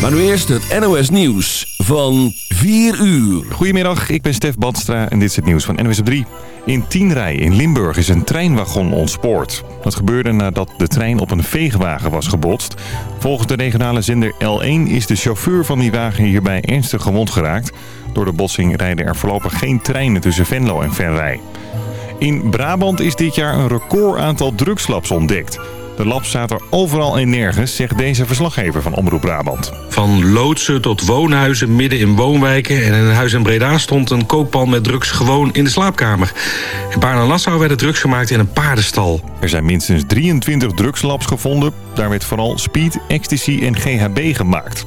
Maar nu eerst het NOS Nieuws van 4 uur. Goedemiddag, ik ben Stef Badstra en dit is het nieuws van NOS op 3. In Tienrij in Limburg is een treinwagon ontspoord. Dat gebeurde nadat de trein op een veegwagen was gebotst. Volgens de regionale zender L1 is de chauffeur van die wagen hierbij ernstig gewond geraakt. Door de botsing rijden er voorlopig geen treinen tussen Venlo en Venray. In Brabant is dit jaar een record aantal drugslabs ontdekt. De lab staat er overal en nergens, zegt deze verslaggever van Omroep Brabant. Van loodsen tot woonhuizen midden in woonwijken... en in een huis in Breda stond een kookpan met drugs gewoon in de slaapkamer. In Baarn-Nassau werden drugs gemaakt in een paardenstal. Er zijn minstens 23 drugslabs gevonden. Daar werd vooral speed, ecstasy en GHB gemaakt.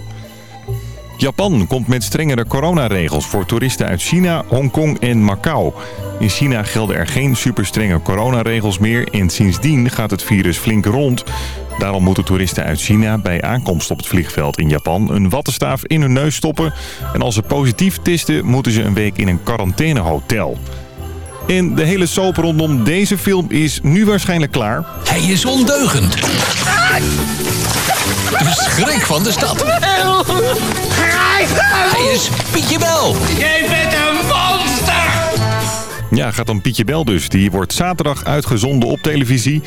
Japan komt met strengere coronaregels voor toeristen uit China, Hongkong en Macau. In China gelden er geen superstrenge coronaregels meer en sindsdien gaat het virus flink rond. Daarom moeten toeristen uit China bij aankomst op het vliegveld in Japan een wattenstaaf in hun neus stoppen. En als ze positief testen moeten ze een week in een quarantainehotel. En de hele soap rondom deze film is nu waarschijnlijk klaar. Hij is ondeugend. De schrik van de stad. Hij is Pietje Bel. Jij bent! Ja, gaat dan Pietje Bel dus. Die wordt zaterdag uitgezonden op televisie.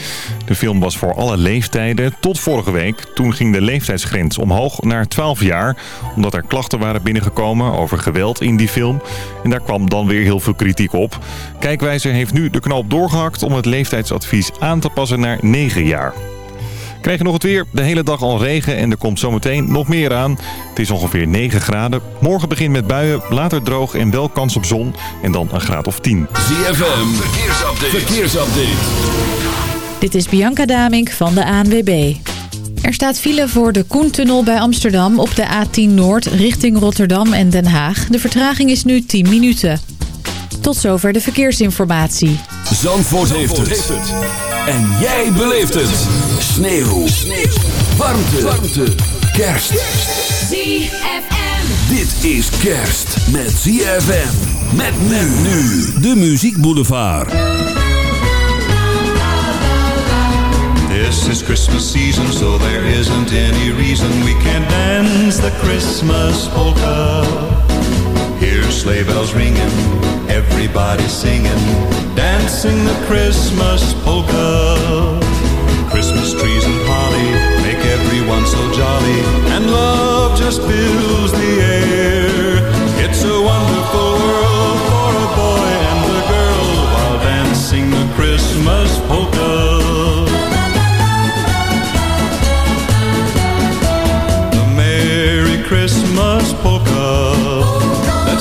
De film was voor alle leeftijden tot vorige week. Toen ging de leeftijdsgrens omhoog naar 12 jaar. Omdat er klachten waren binnengekomen over geweld in die film. En daar kwam dan weer heel veel kritiek op. Kijkwijzer heeft nu de knoop doorgehakt om het leeftijdsadvies aan te passen naar 9 jaar. Krijg je nog het weer. De hele dag al regen en er komt zometeen nog meer aan. Het is ongeveer 9 graden. Morgen begint met buien, later droog en wel kans op zon. En dan een graad of 10. ZFM, verkeersupdate. verkeersupdate. Dit is Bianca Damink van de ANWB. Er staat file voor de Koentunnel bij Amsterdam op de A10 Noord richting Rotterdam en Den Haag. De vertraging is nu 10 minuten. Tot zover de verkeersinformatie. Zandvoort, heeft, het. En jij beleeft het. Sneeuw. Sneeuw. Warmte. Warmte. Kerst. ZFM. Dit is kerst met ZFM. Met men nu. De Muziek Boulevard. This is Christmas season, so there isn't any reason we can't dance the Christmas polka. Sleigh bells ringing, everybody singing, dancing the Christmas polka. Christmas trees and holly make everyone so jolly, and love just fills the air. It's a wonderful world for a boy and a girl while dancing the Christmas polka. The Merry Christmas polka.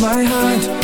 my heart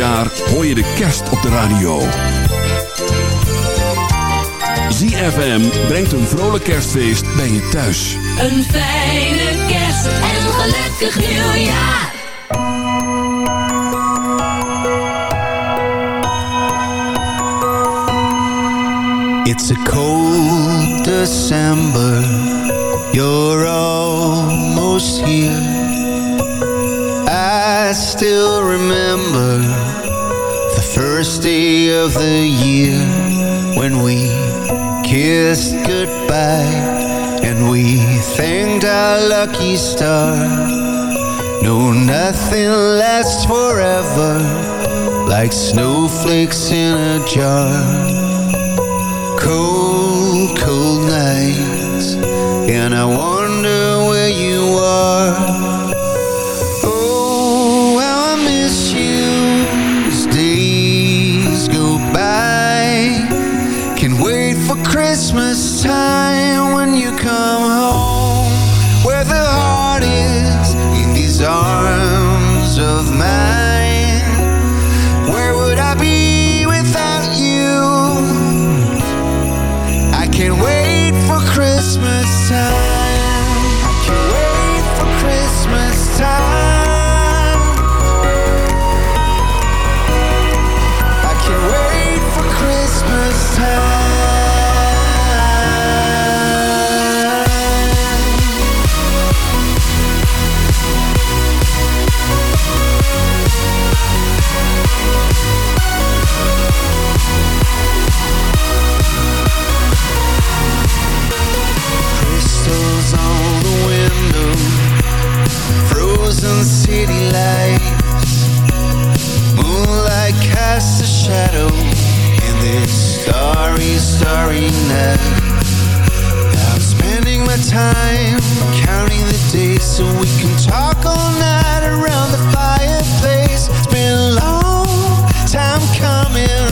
jaar hoor je de kerst op de radio. ZFM brengt een vrolijk kerstfeest bij je thuis. I still remember the first day of the year when we kissed goodbye and we thanked our lucky star. No, nothing lasts forever like snowflakes in a jar cold, cold nights And I wonder where you are night. I'm spending my time counting the days so we can talk all night around the fireplace. It's been a long time coming.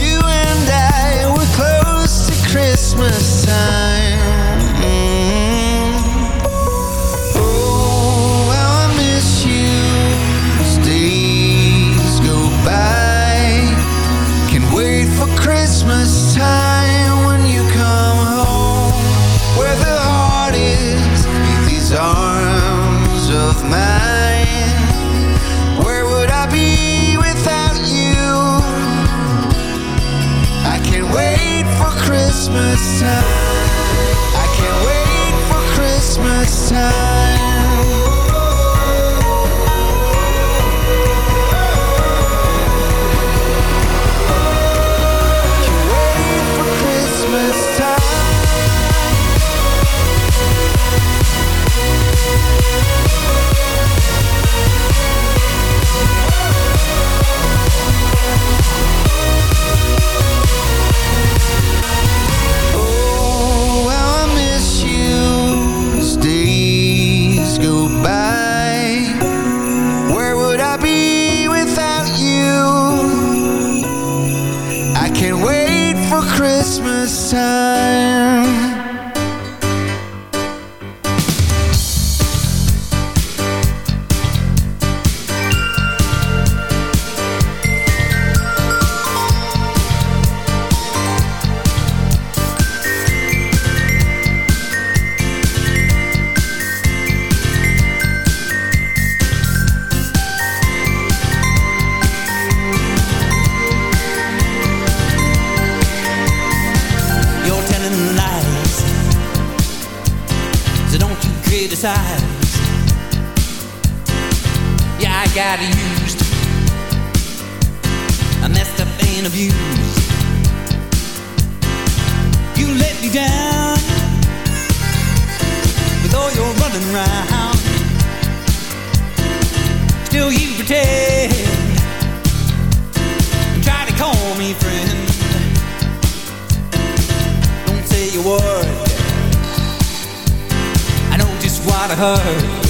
You and I were close to Christmas got used. I messed up and abused. You let me down. With all your running around. Still you pretend. And try to call me friend. Don't say a word. I know just what I heard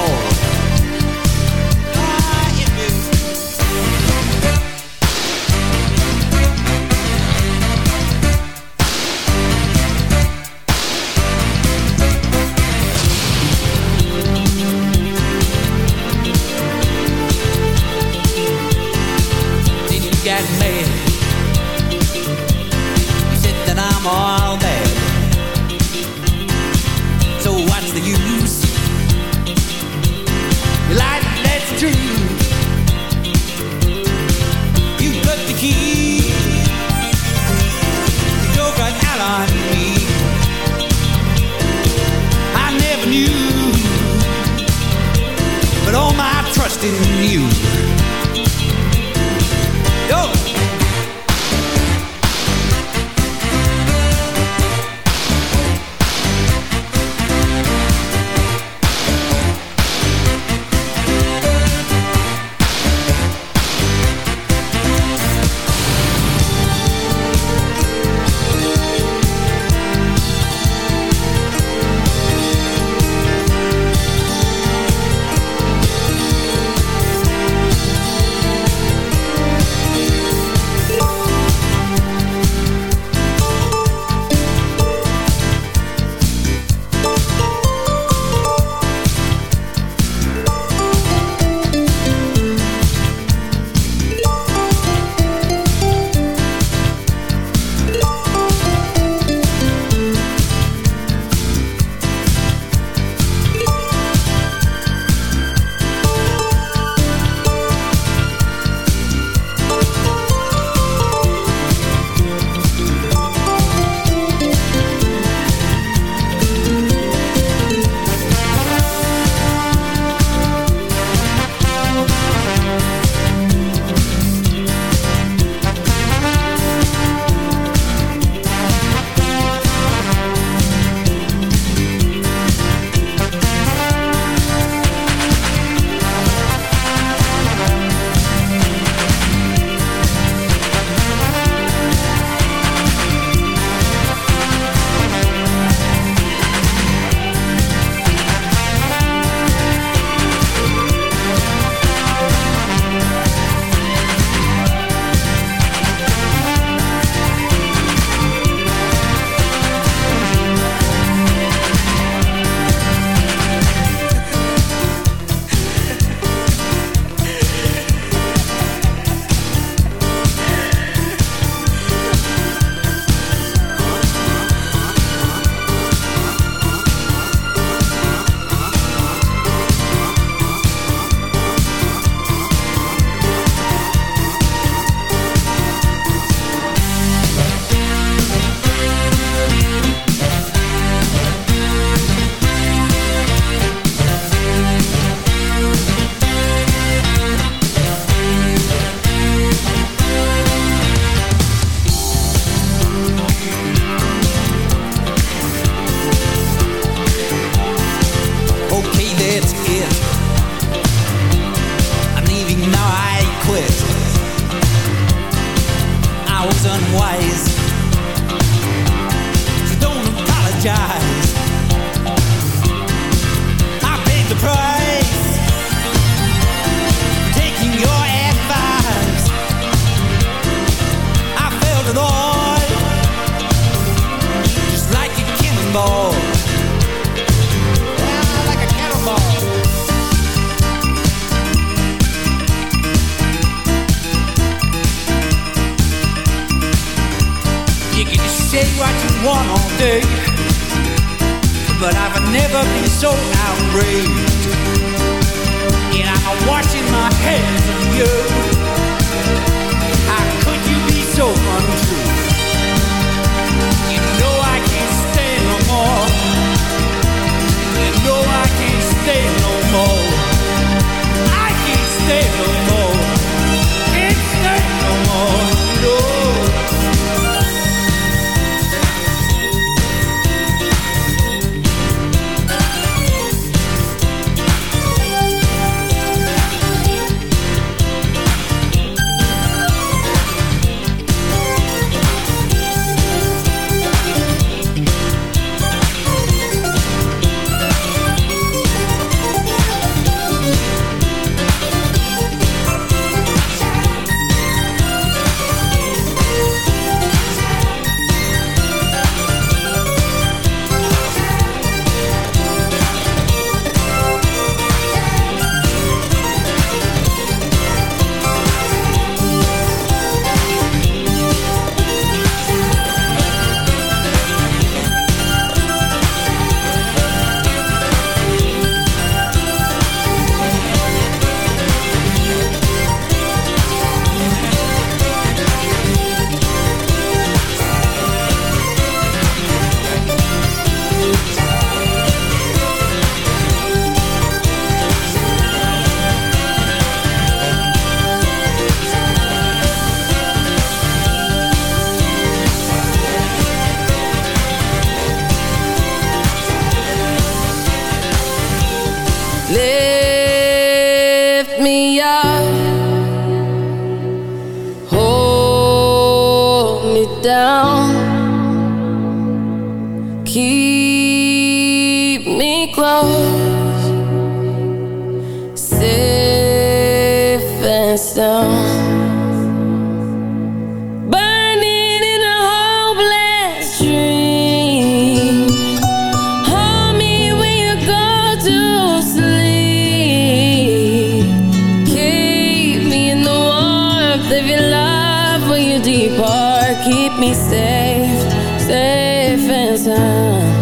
time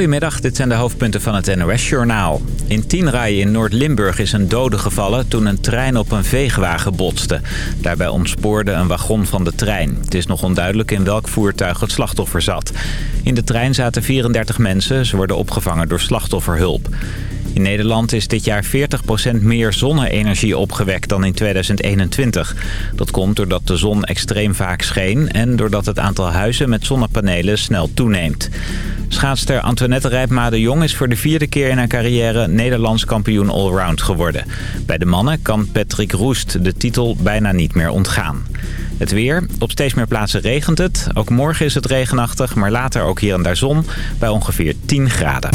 Goedemiddag, dit zijn de hoofdpunten van het NOS-journaal. In Tienrij in Noord-Limburg is een dode gevallen toen een trein op een veegwagen botste. Daarbij ontspoorde een wagon van de trein. Het is nog onduidelijk in welk voertuig het slachtoffer zat. In de trein zaten 34 mensen. Ze worden opgevangen door slachtofferhulp. In Nederland is dit jaar 40% meer zonne-energie opgewekt dan in 2021. Dat komt doordat de zon extreem vaak scheen... en doordat het aantal huizen met zonnepanelen snel toeneemt. Schaatster Antoinette Rijpma de Jong is voor de vierde keer in haar carrière... Nederlands kampioen allround geworden. Bij de mannen kan Patrick Roest de titel bijna niet meer ontgaan. Het weer. Op steeds meer plaatsen regent het. Ook morgen is het regenachtig, maar later ook hier en daar zon... bij ongeveer 10 graden.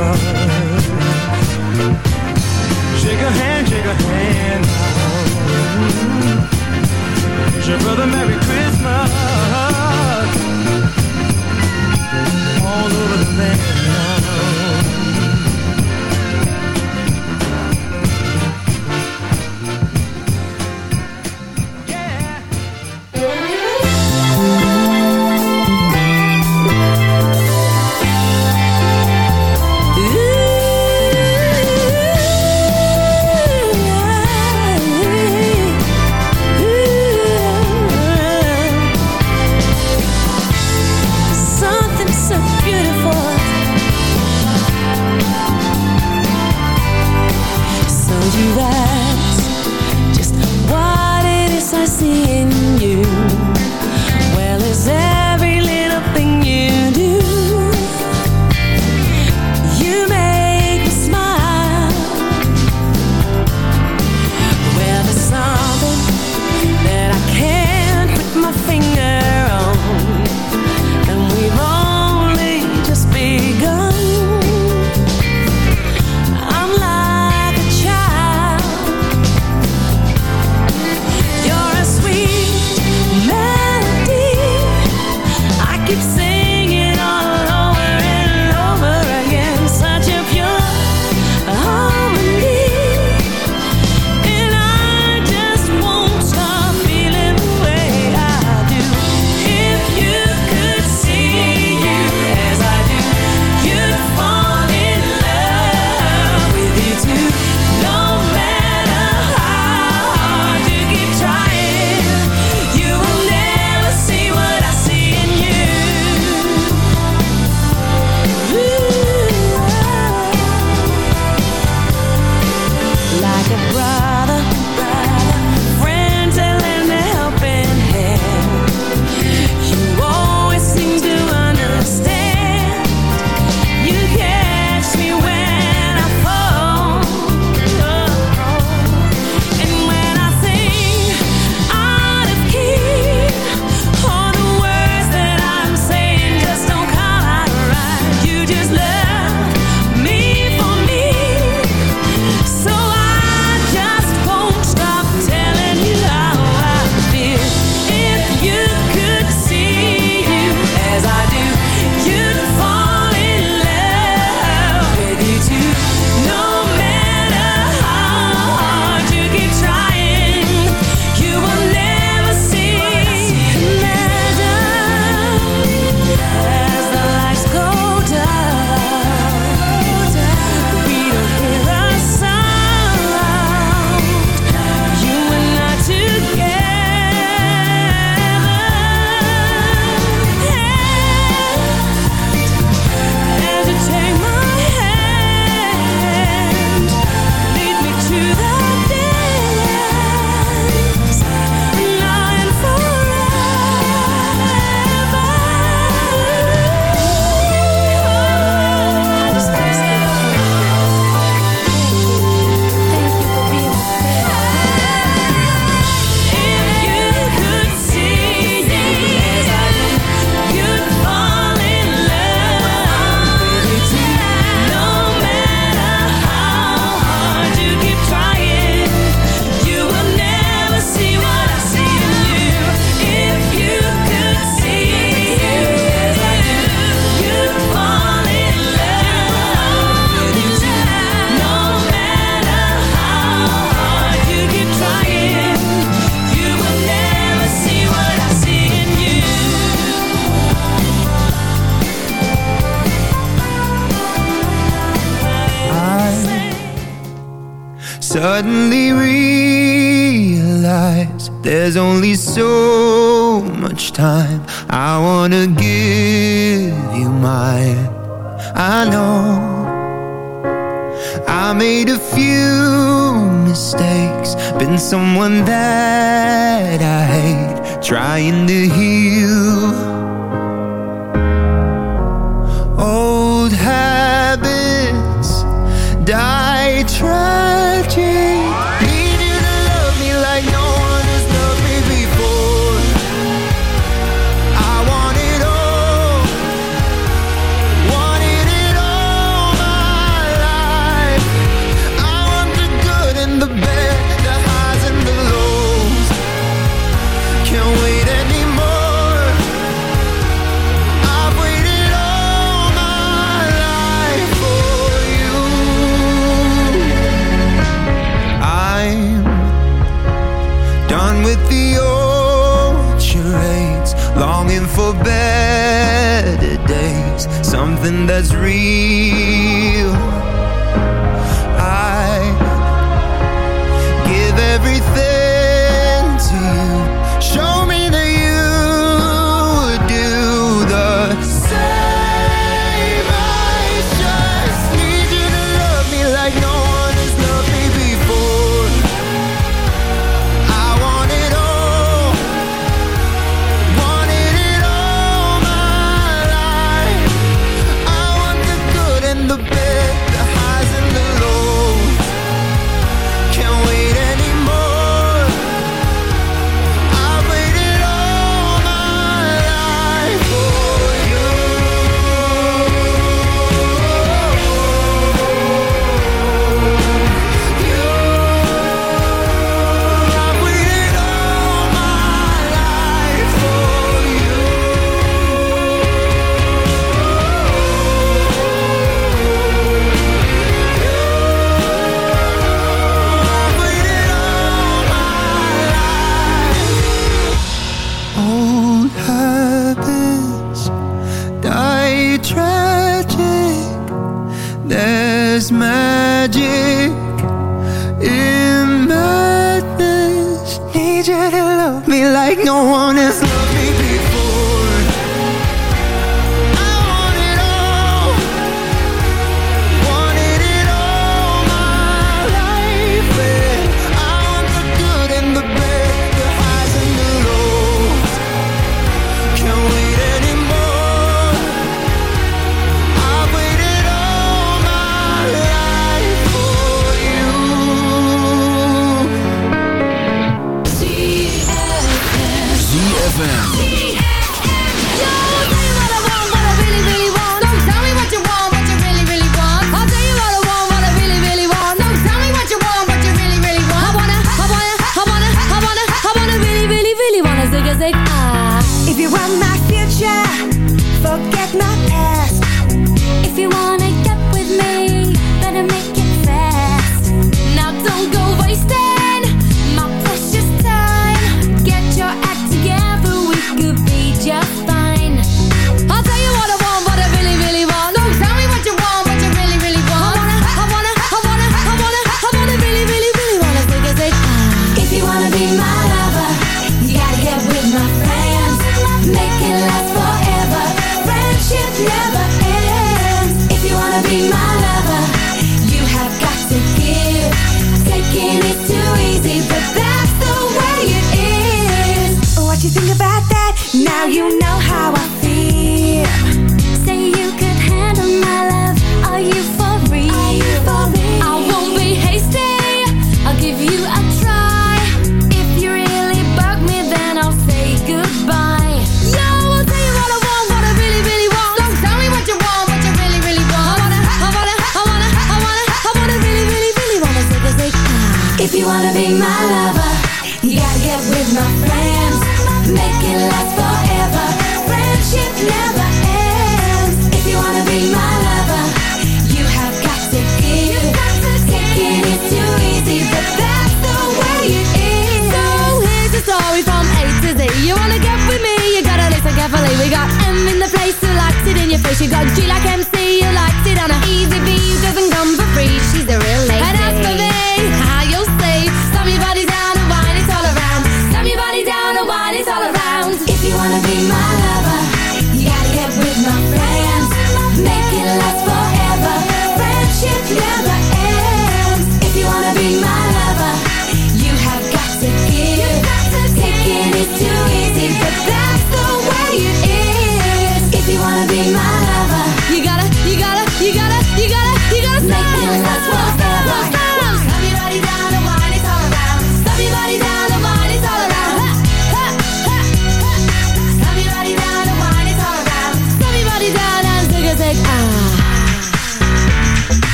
summer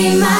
be my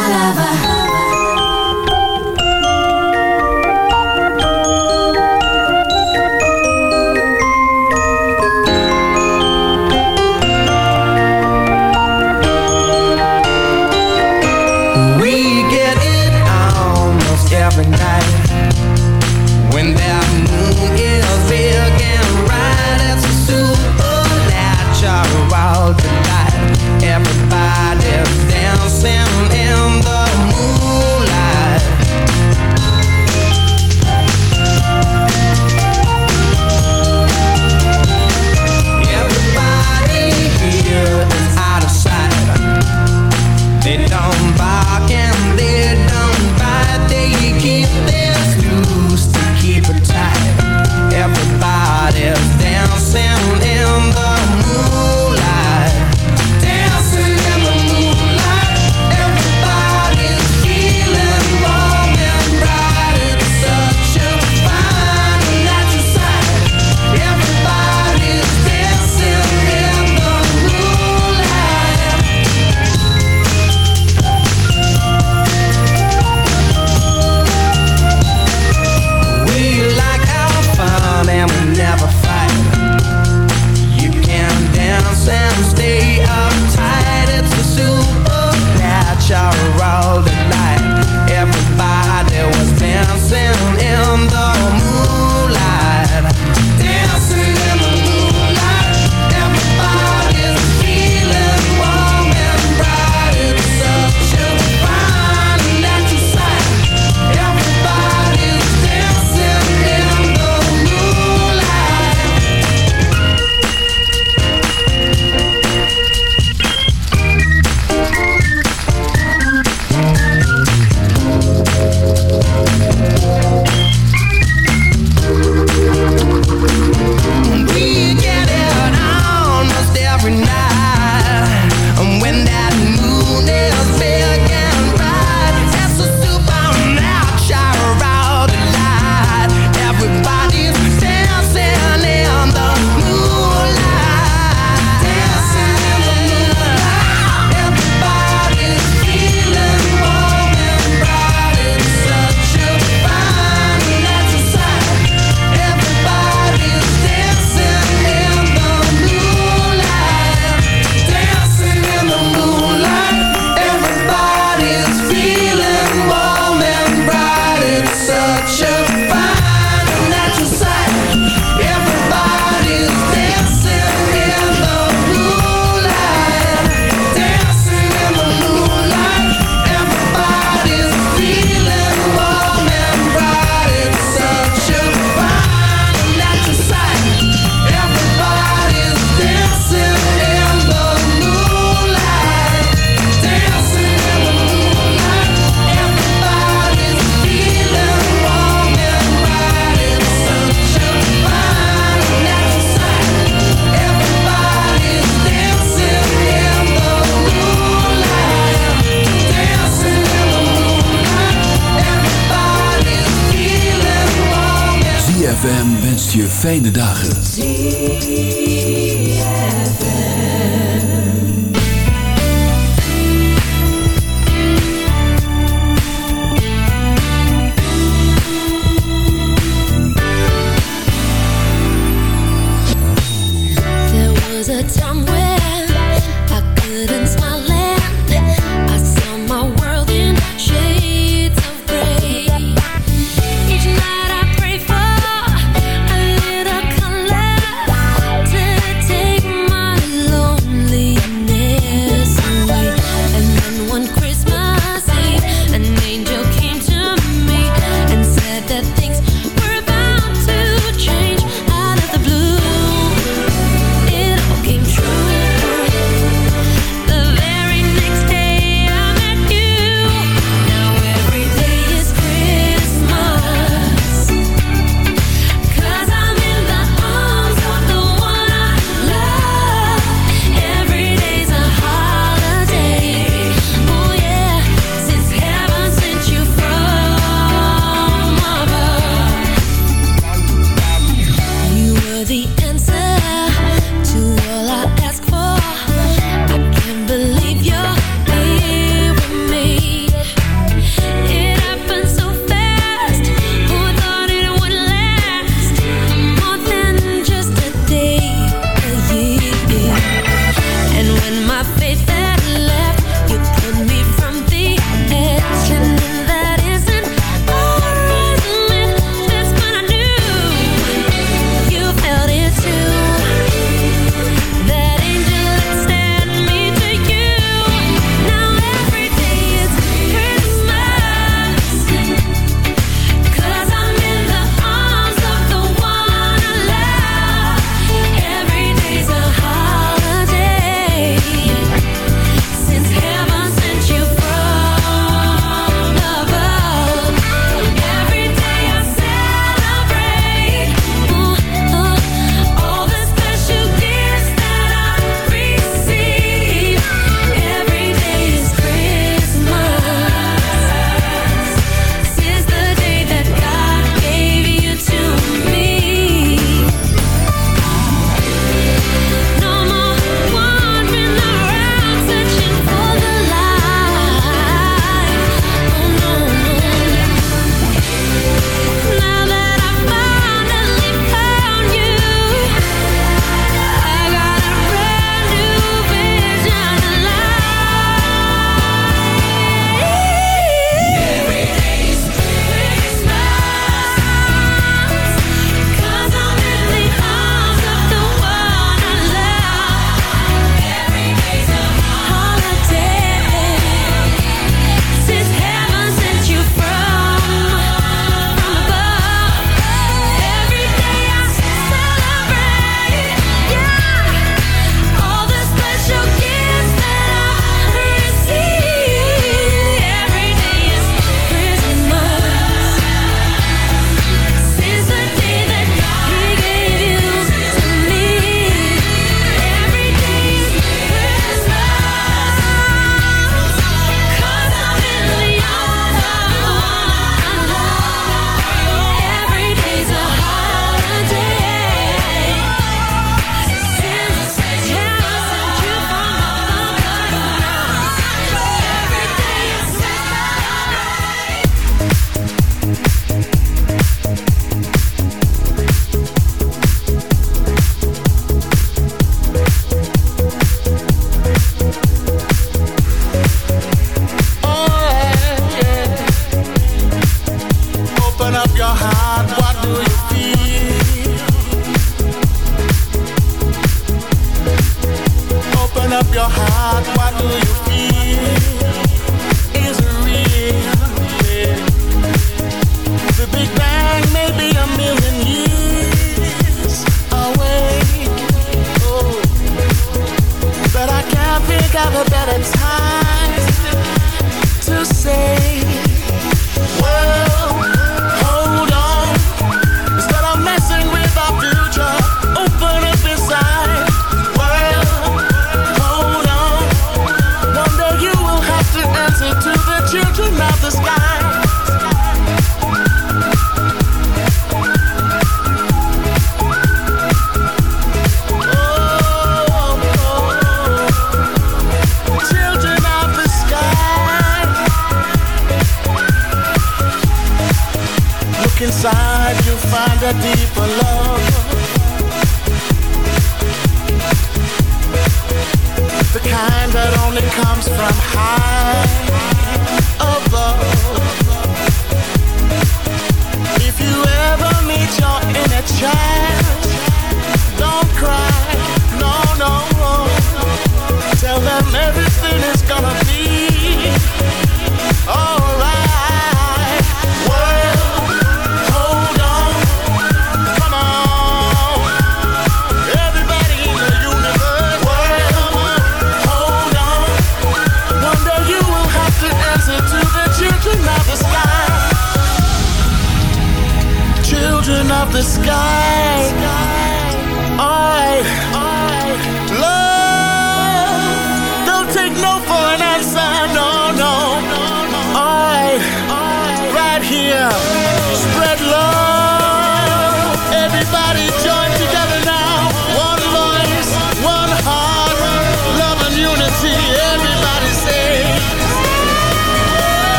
fijne dagen.